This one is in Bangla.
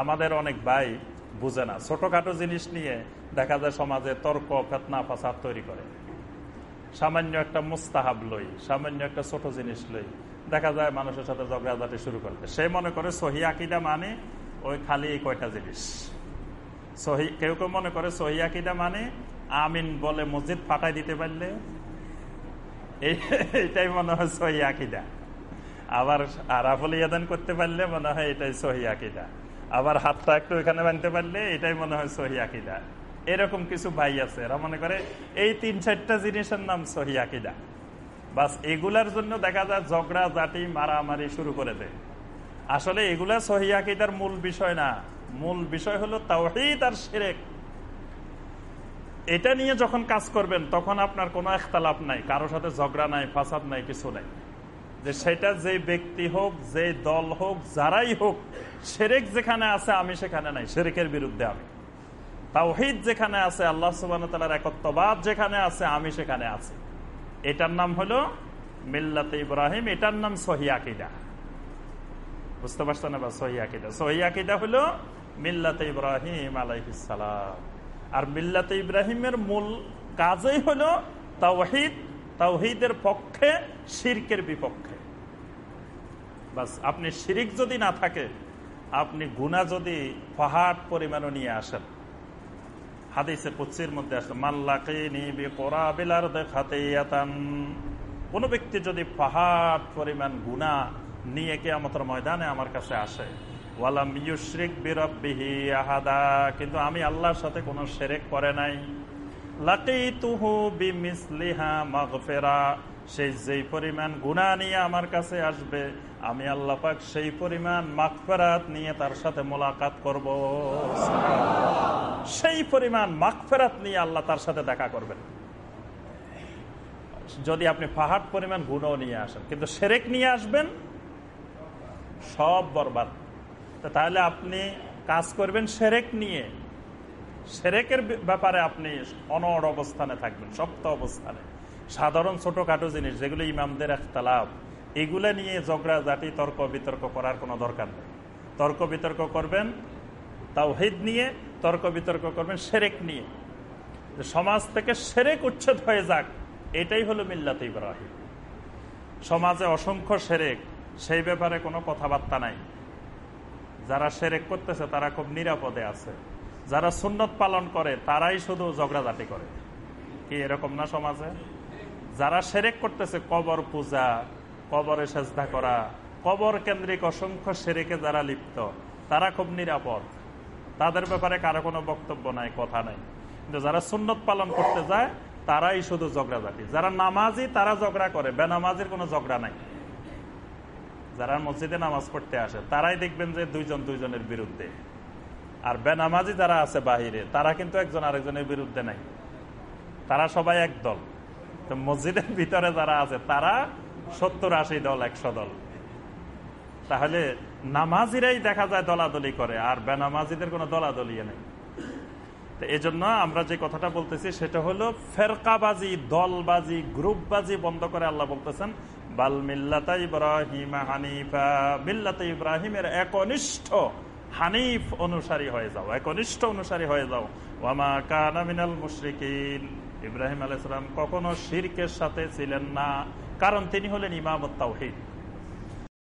আমাদের অনেক ভাই বুঝে না, ছোটখাটো জিনিস নিয়ে দেখা যায় সমাজে তর্ক, ফেতনা, ফাসাদ তৈরি করে। সামান্য একটা মুস্তাহাব লই, সামান্য একটা ছোট জিনিস লই দেখা যায় মানুষের সাথে ঝগড়াঝাটি শুরু করবে সে মনে করে সহি আকিদা মানে ওই খালি কয়টা জিনিস। সহি, কেউ কেউ মনে করে সহি আকিদা মানে আমিন বলে মসজিদ ফাটাই দিতে পারলে এইটাই মনে হয় সহি আকিদা। আবার আরাফল ইয়াদান করতে পারলে মনে হয় এটাই সহি আকিদা। আবার হাতটা একটু এখানে বানতে পারলে এটাই মনে হয় সহি আকিদা। এরকম কিছু ভাই আছে, এরা মনে করে এই তিন চারটা জিনিসের নাম সহি আকিদা। বাস এগুলার জন্য দেখা যায় ঝগড়া জাটি মারামারি শুরু করে দেয়। আসলে এগুলা সহি আকিদার মূল বিষয় না। মূল বিষয় হলো তাওহিদ আর সেরেক এটা নিয়ে যখন কাজ করবেন, তখন আপনার কোনো একতালাপ নাই কারোর সাথে ঝগড়া নাই, ফাসাদ নাই, কিছু নাই। যে সেটা যে ব্যক্তি হোক, যে দল হোক, যারাই হোক, সেরেক যেখানে আছে, আমি সেখানে নাই, সেরেকের বিরুদ্ধে আমি। তাওহিদ যেখানে আছে, আল্লাহ সুবাহর একত্ববাদ যেখানে আছে, আমি সেখানে আছি। এটার নাম হলো মিল্লাতে ইব্রাহিম, এটার নাম সহিয়াকিদা বুঝতে পারছেন না সহিয়াকিদা সহিয়াকিদা হলো মিল্লাতে ইব্রাহিম আলাইহিসালাম আর মিল্লাতে ইব্রাহিমের মূল কাজই হলো তাওহিদ, তাওহিদের পক্ষে শিরকের বিপক্ষে। বাস, আপনি শিরিক যদি না থাকে, আপনি গুণা যদি পাহাড় পরিমাণও নিয়ে আসেন। হাদিসে কুচ্ছির মধ্যে আসে মাল্লাকে নিবি কোরা বিলার দেখাতে কোনো ব্যক্তি যদি পাহাড় পরিমাণ গুণা নিয়ে কে আমাদের ময়দানে আমার কাছে আসে ওয়ালাম ইউশ্রিক বিরব্বিহি আহাদা কিন্তু আমি আল্লাহর সাথে কোনো সেরেক করে নাই। লাকিতুহু বিমিসলিহা মাগফিরা সেই যেই পরিমাণ গুনাহ নিয়ে আমার কাছে আসবে আমি আল্লাহ পাক সেই পরিমাণ মাগফিরাত নিয়ে তার সাথে মোলাকাত করব। সেই পরিমাণ মাগফিরাত নিয়ে আল্লাহ তার সাথে দেখা করবেন। যদি আপনি পাহাড় পরিমাণ গুণও নিয়ে আসেন কিন্তু সেরেক নিয়ে আসবেন সব বরবাদ। তাহলে আপনি কাজ করবেন সেরেক নিয়ে। সেরেকের ব্যাপারে আপনি অনড় অবস্থানে থাকবেন সপ্ত অবস্থানে। সাধারণ ছোটখাটো জিনিস, যেগুলো ইমামদের একতালাভ এগুলো নিয়ে ঝগড়া জাতি তর্ক বিতর্ক করার কোনো দরকার নেই। তর্ক বিতর্ক করবেন তাও হেদ নিয়ে তর্ক বিতর্ক করবেন, সেরেক নিয়ে। সমাজ থেকে সেরেক উচ্ছেদ হয়ে যাক, এটাই হলো মিল্লাত ইব্রাহিম। সমাজে অসংখ্য সেরেক, সেই ব্যাপারে কোনো কথাবার্তা নাই। যারা সেরেক করতেছে, তারা খুব নিরাপদে আছে। যারা সুন্নত পালন করে, তারাই শুধু ঝগড়াঝাটি করে। কি এরকম না সমাজে? যারা সেরেক করতেছে, কবর পূজা, কবরে সেজদা করা, কবর কেন্দ্রিক অসংখ্য সেরেকে যারা লিপ্ত, তারা খুব নিরাপদ। তাদের ব্যাপারে কারও কোনো বক্তব্য নাই, কথা নাই। কিন্তু যারা সুন্নত পালন করতে যায়, তারাই শুধু ঝগড়াঝাটি। যারা নামাজি, তারা ঝগড়া করে। বেনামাজির কোনো ঝগড়া নাই। যারা মসজিদে নামাজ পড়তে আসে, তারাই দেখবেন যে দুইজন দুইজনের বিরুদ্ধে। আর বেনামাজি যারা আছে বাহিরে, তারা কিন্তু একজন আরেকজনের বিরুদ্ধে নাই। তারা সবাই এক দল। তো মসজিদের ভিতরে যারা আছে, তারা সত্তর আশি দল, একশো দল। তাহলে নামাজিরাই দেখা যায় দলাদলি করে, আর বেনামাজিদের কোনো দলাদলি নেই। তো এই জন্য আমরা যে কথাটা বলতেছি, সেটা হলো ফেরকাবাজি, দলবাজি, গ্রুপবাজি বন্ধ করে আল্লাহ বলতেছেন ইব্রাহিম হানিফা। একনিষ্ঠ হানিফ অনুসারী হয়ে যাও, একনিষ্ঠ অনুসারী হয়ে যাও। ইব্রাহিম আলাইসালাম কখনো শিরকের সাথে ছিলেন না, কারণ তিনি হলেন ইমাম তাওহিদ।